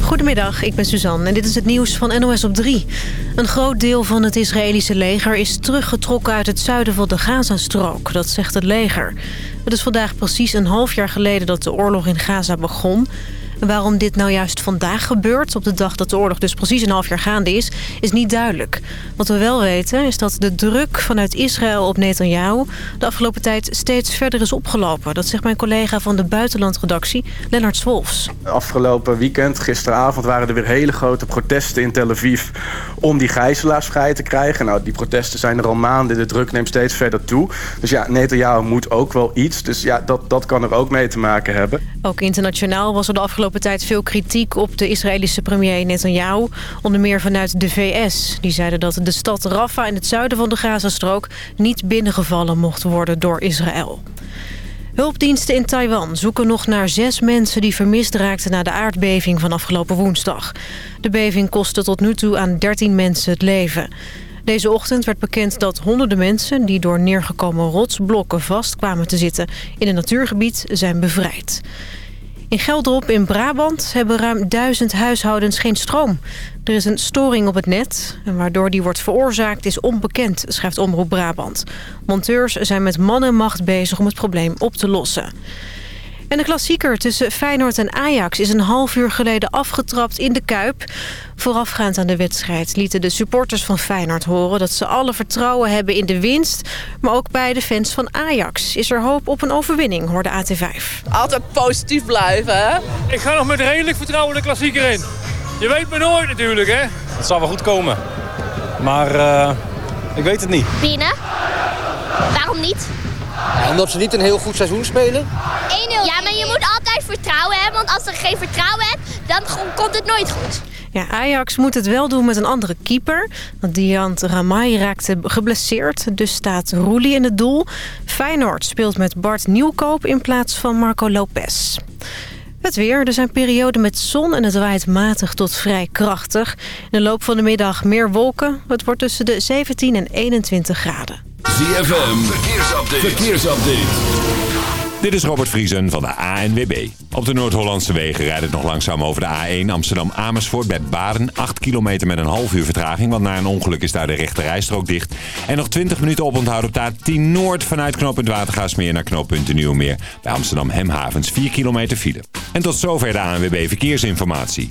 Goedemiddag, ik ben Suzanne en dit is het nieuws van NOS op 3. Een groot deel van het Israëlische leger is teruggetrokken uit het zuiden van de Gazastrook. Dat zegt het leger. Het is vandaag precies een half jaar geleden dat de oorlog in Gaza begon waarom dit nou juist vandaag gebeurt, op de dag dat de oorlog dus precies een half jaar gaande is, is niet duidelijk. Wat we wel weten is dat de druk vanuit Israël op Netanyahu de afgelopen tijd steeds verder is opgelopen. Dat zegt mijn collega van de buitenlandredactie, Lennart Swolfs. Afgelopen weekend, gisteravond, waren er weer hele grote protesten in Tel Aviv om die gijzelaars vrij te krijgen. Nou, die protesten zijn er al maanden, de druk neemt steeds verder toe. Dus ja, Netanyahu moet ook wel iets. Dus ja, dat, dat kan er ook mee te maken hebben. Ook internationaal was er de afgelopen afgelopen tijd veel kritiek op de Israëlische premier Netanyahu. Onder meer vanuit de VS. Die zeiden dat de stad Rafah in het zuiden van de Gazastrook... niet binnengevallen mocht worden door Israël. Hulpdiensten in Taiwan zoeken nog naar zes mensen die vermist raakten na de aardbeving van afgelopen woensdag. De beving kostte tot nu toe aan 13 mensen het leven. Deze ochtend werd bekend dat honderden mensen die door neergekomen rotsblokken vast kwamen te zitten in een natuurgebied zijn bevrijd. In Geldrop in Brabant hebben ruim duizend huishoudens geen stroom. Er is een storing op het net. En waardoor die wordt veroorzaakt is onbekend, schrijft Omroep Brabant. Monteurs zijn met man en macht bezig om het probleem op te lossen. En de klassieker tussen Feyenoord en Ajax is een half uur geleden afgetrapt in de Kuip. Voorafgaand aan de wedstrijd lieten de supporters van Feyenoord horen... dat ze alle vertrouwen hebben in de winst. Maar ook bij de fans van Ajax is er hoop op een overwinning, hoorde AT5. Altijd positief blijven, hè? Ik ga nog met redelijk vertrouwen de klassieker in. Je weet me nooit natuurlijk, hè? Het zal wel goed komen. Maar uh, ik weet het niet. Binnen? Waarom niet? Ja, omdat ze niet een heel goed seizoen spelen. 1-0. Ja, maar je moet altijd vertrouwen hebben. Want als je geen vertrouwen hebt, dan komt het nooit goed. Ja, Ajax moet het wel doen met een andere keeper. Want Diant Ramai raakte geblesseerd, dus staat Roelie in het doel. Feyenoord speelt met Bart Nieuwkoop in plaats van Marco Lopez. Het weer. Er zijn perioden met zon en het waait matig tot vrij krachtig. In de loop van de middag meer wolken. Het wordt tussen de 17 en 21 graden. ZFM, verkeersupdate. verkeersupdate. Dit is Robert Vriesen van de ANWB. Op de Noord-Hollandse wegen rijdt het nog langzaam over de A1 Amsterdam-Amersfoort bij Baden. 8 kilometer met een half uur vertraging, want na een ongeluk is daar de rechte rijstrook dicht. En nog 20 minuten oponthoud op de A10 Noord vanuit knooppunt Watergaasmeer naar knooppunt Nieuwmeer. Bij Amsterdam Hemhavens 4 kilometer file. En tot zover de ANWB Verkeersinformatie.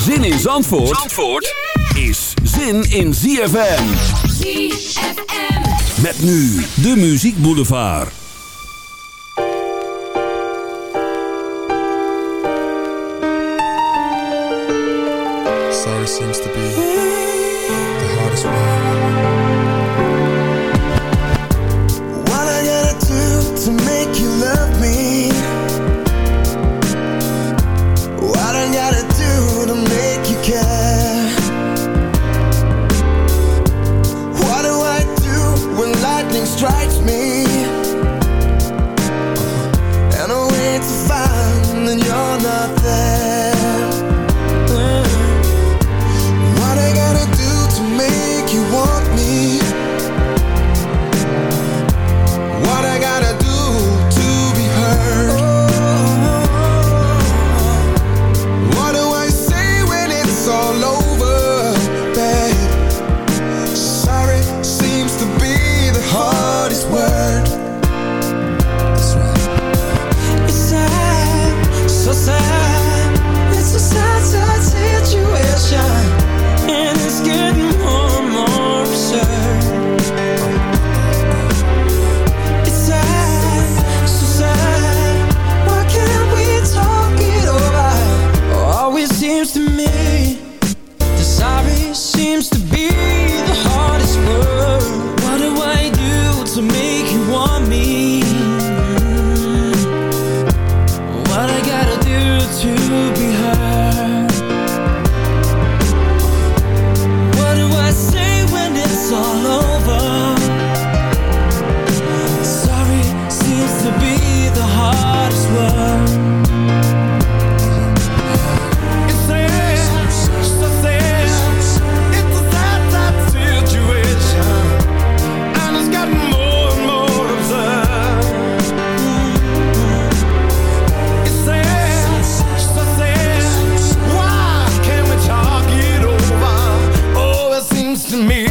Zin in Zandvoort, Zandvoort is zin in ZFM. ZFM. Met nu de Muziek Boulevard. Sorry seems to be the hardest one. to me.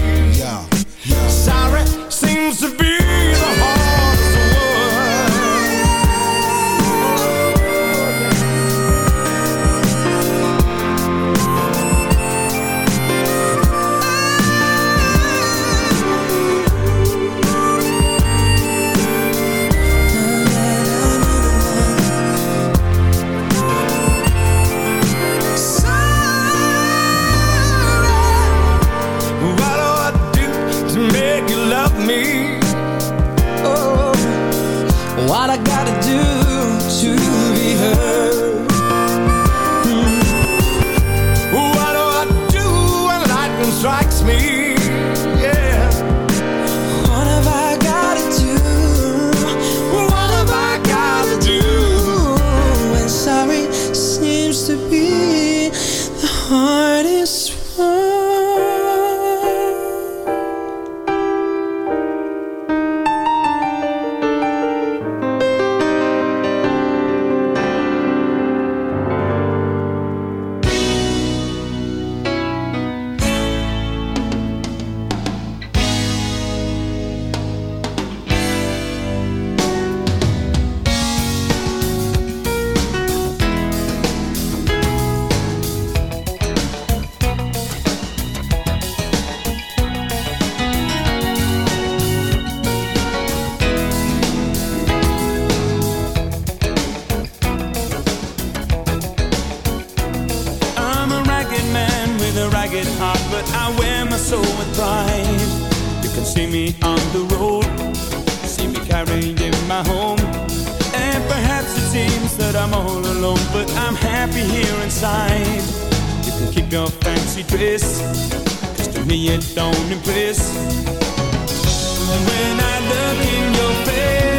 seems that I'm all alone, but I'm happy here inside. You can keep your fancy dress, cause to me it don't impress. And when I look in your face,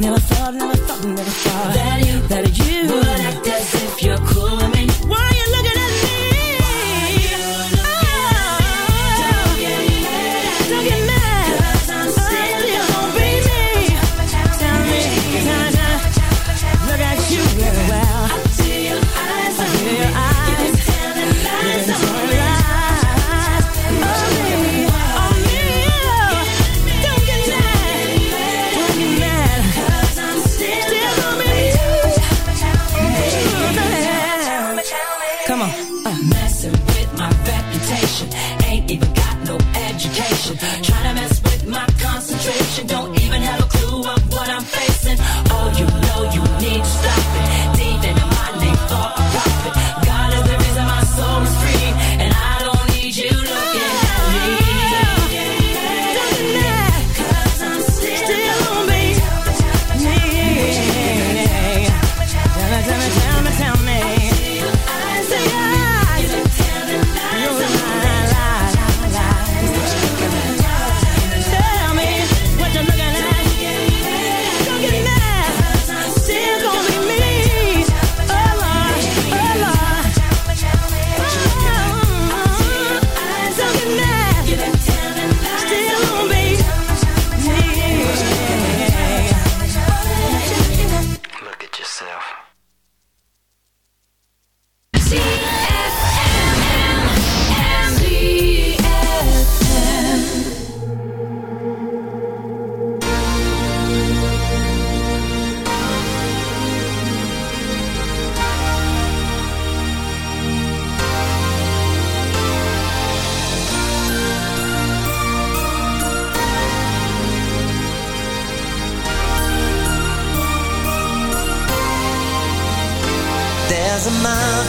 Never felt like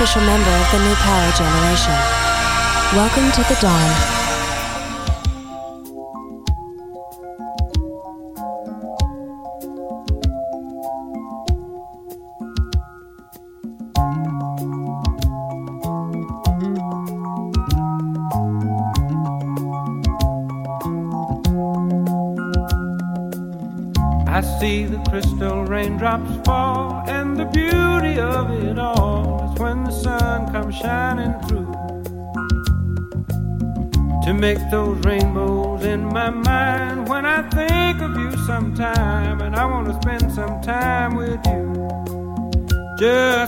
official member of the new power generation. Welcome to the dawn. I see the crystal raindrops fall. make those rainbows in my mind when I think of you sometime, and I want to spend some time with you. Just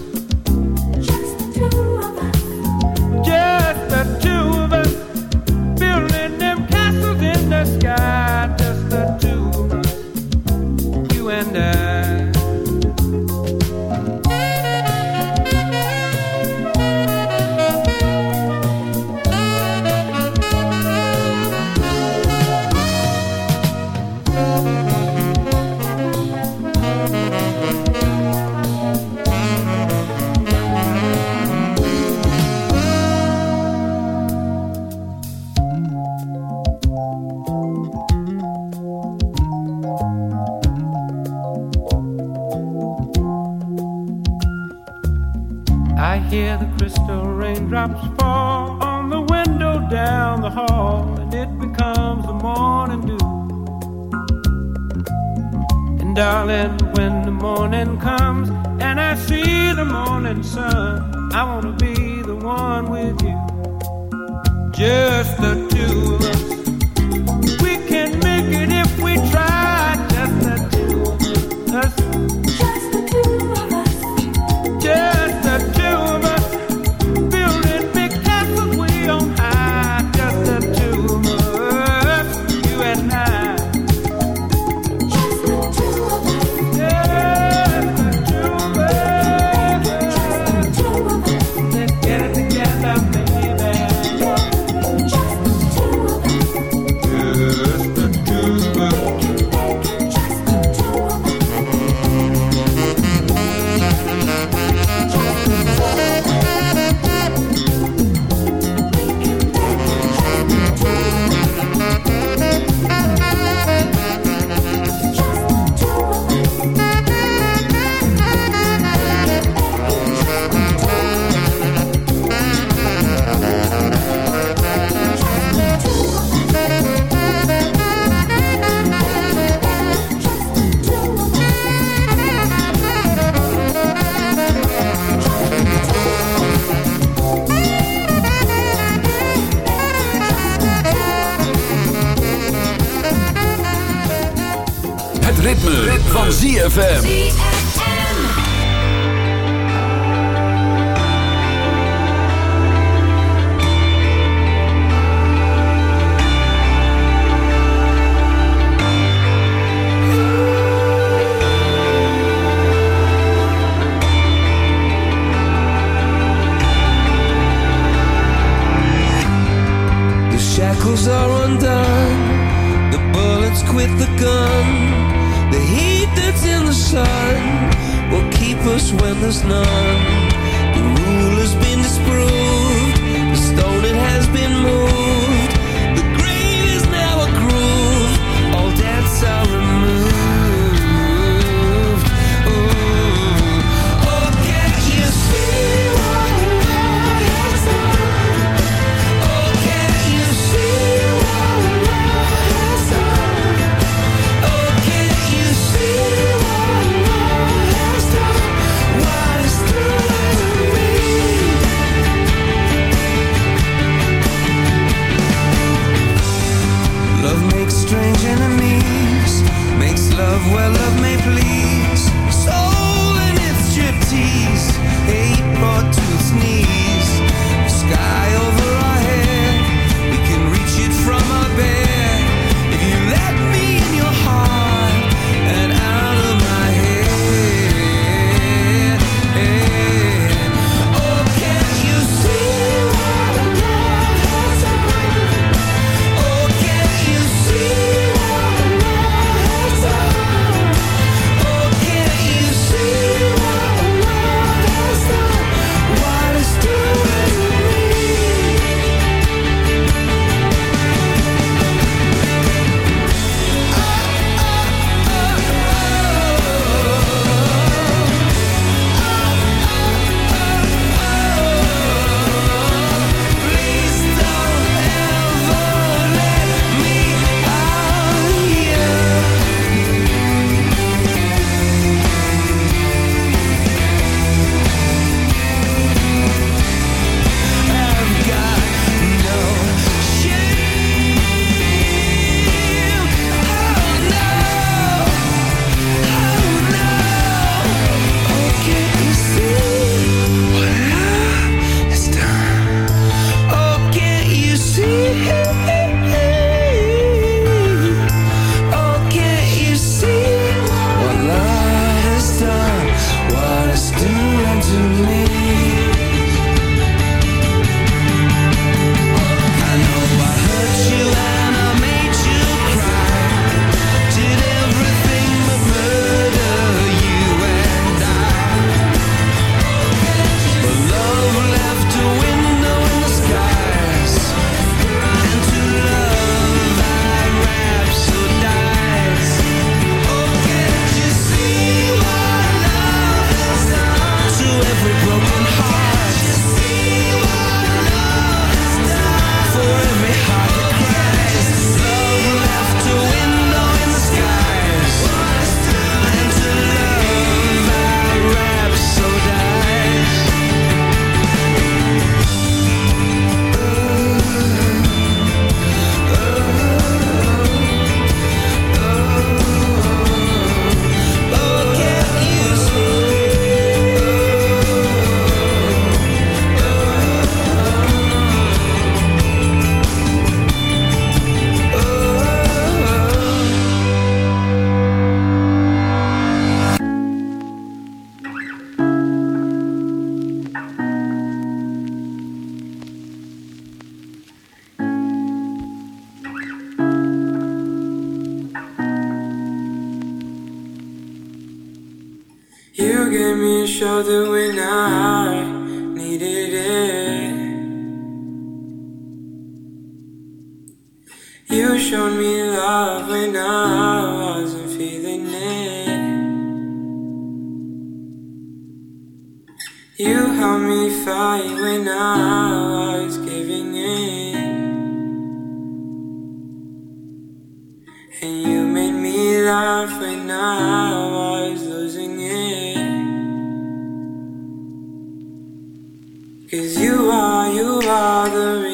ZFM.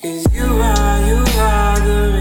Cause you are, you are the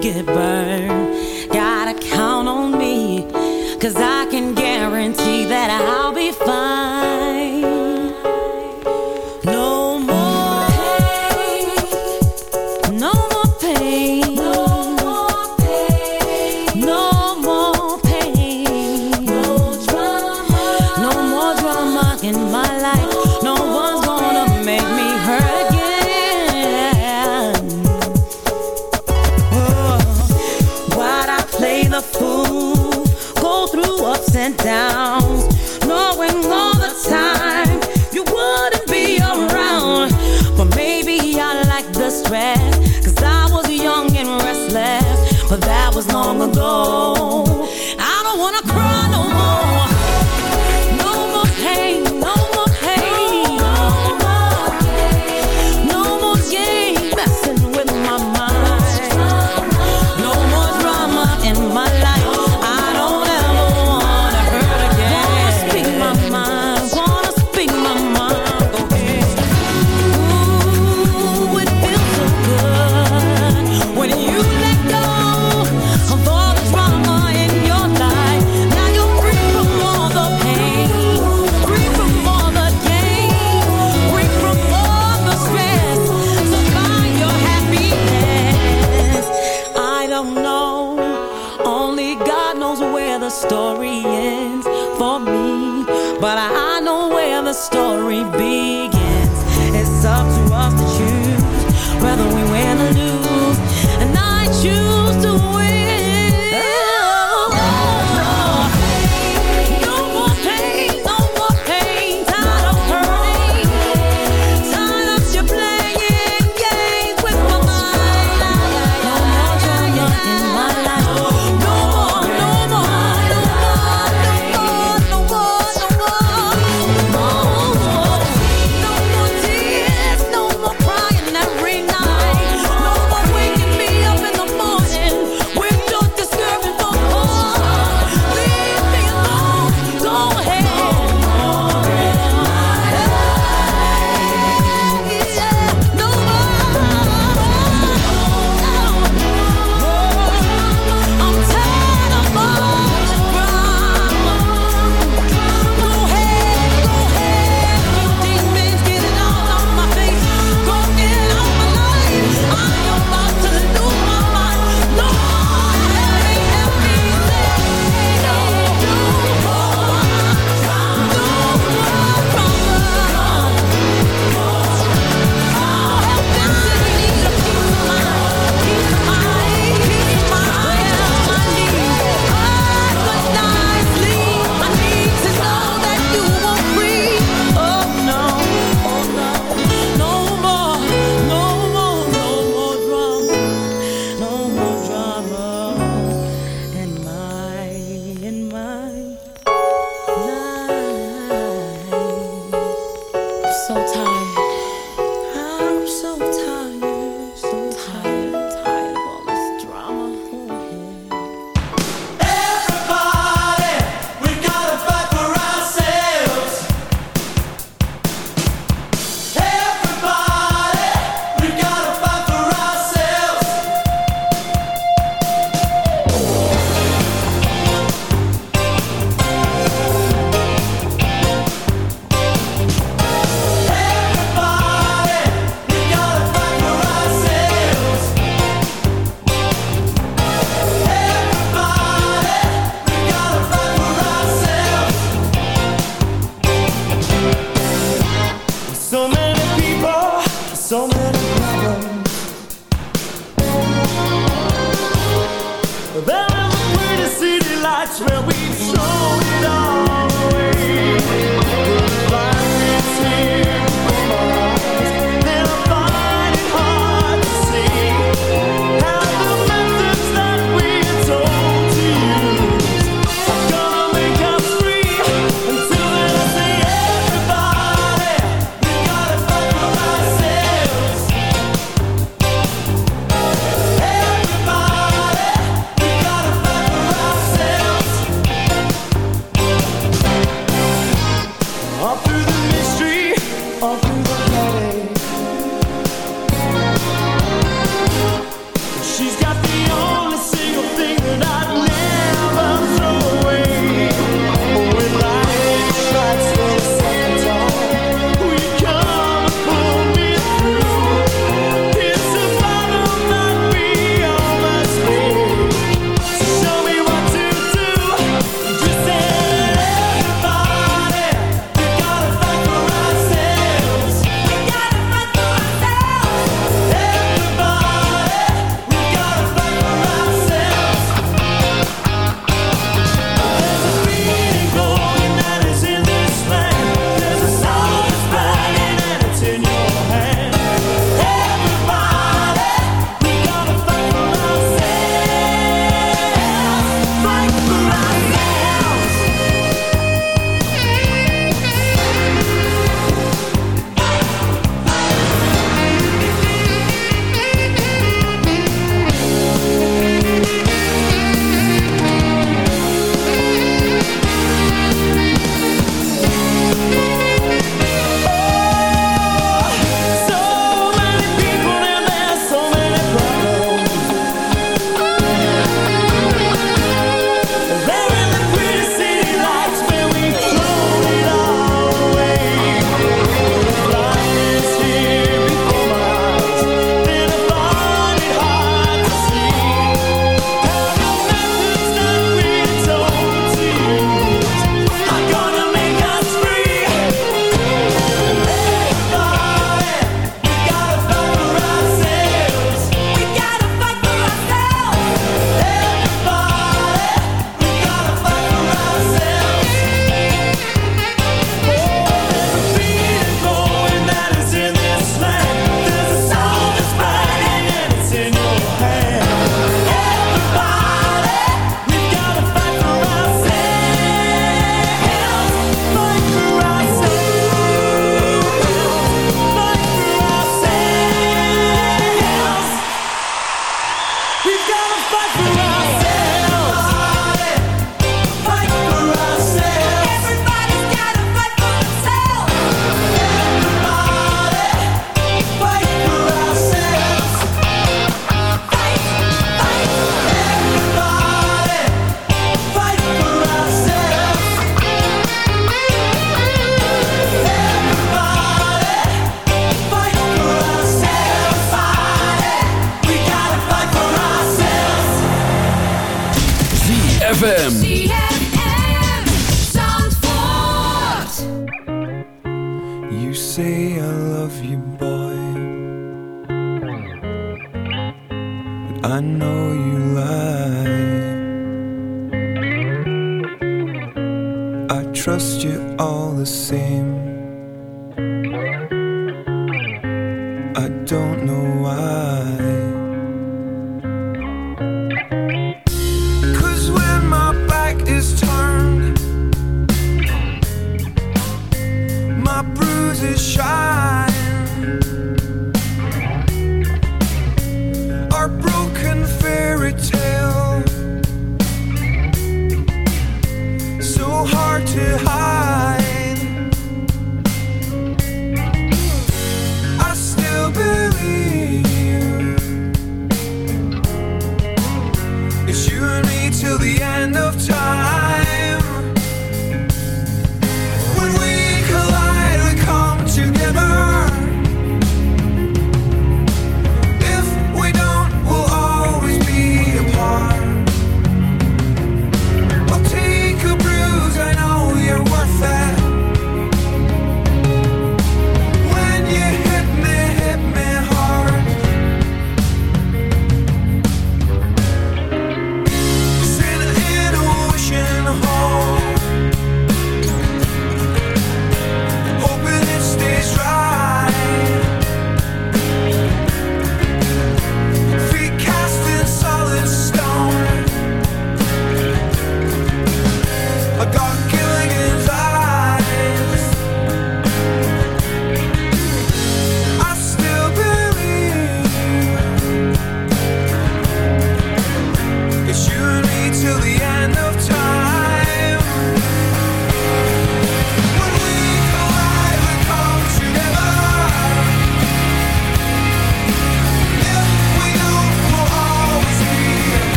get burned.